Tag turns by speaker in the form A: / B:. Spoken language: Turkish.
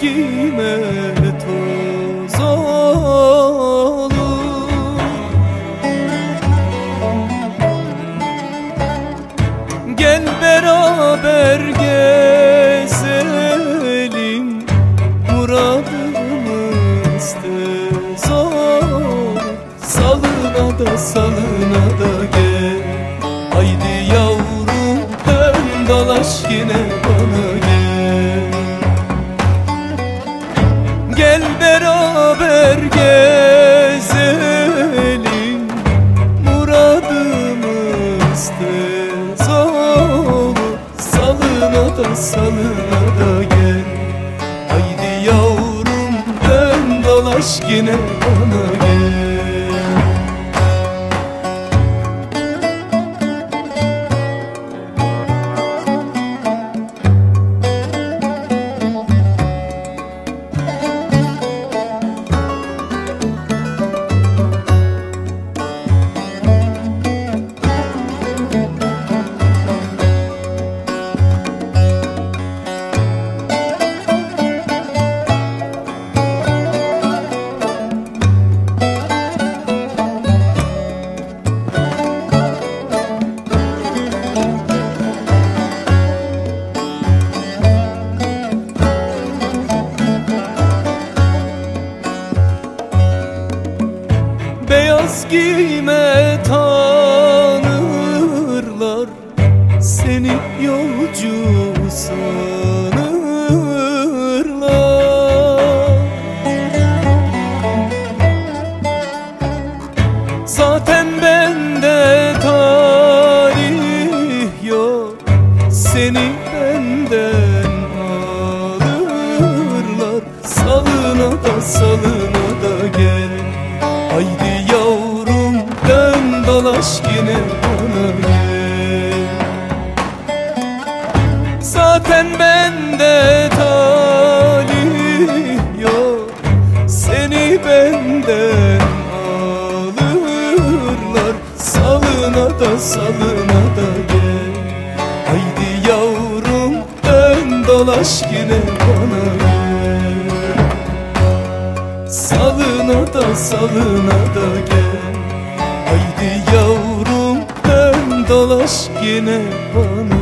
A: kime toz olur. Gel beraber gezelim Muradımız tez olur. Salına da salına da gel. Haydi yavrum dön dolaş yine bana gel. gezelim. Muradımız tez Salına da salına da gel. Haydi yavrum dön dolaş yine bana gel. Giyme tanırlar Seni yolcu sanırlar. Zaten bende tarih yok Seni benden alırlar. Salına da salına da gel Haydi dolaş yine bana gel. Zaten bende talih yok. Seni benden alırlar. Salına da salına da gel. Haydi yavrum dön dolaş yine bana gel. Salına da salına da gel Dolaş yine bana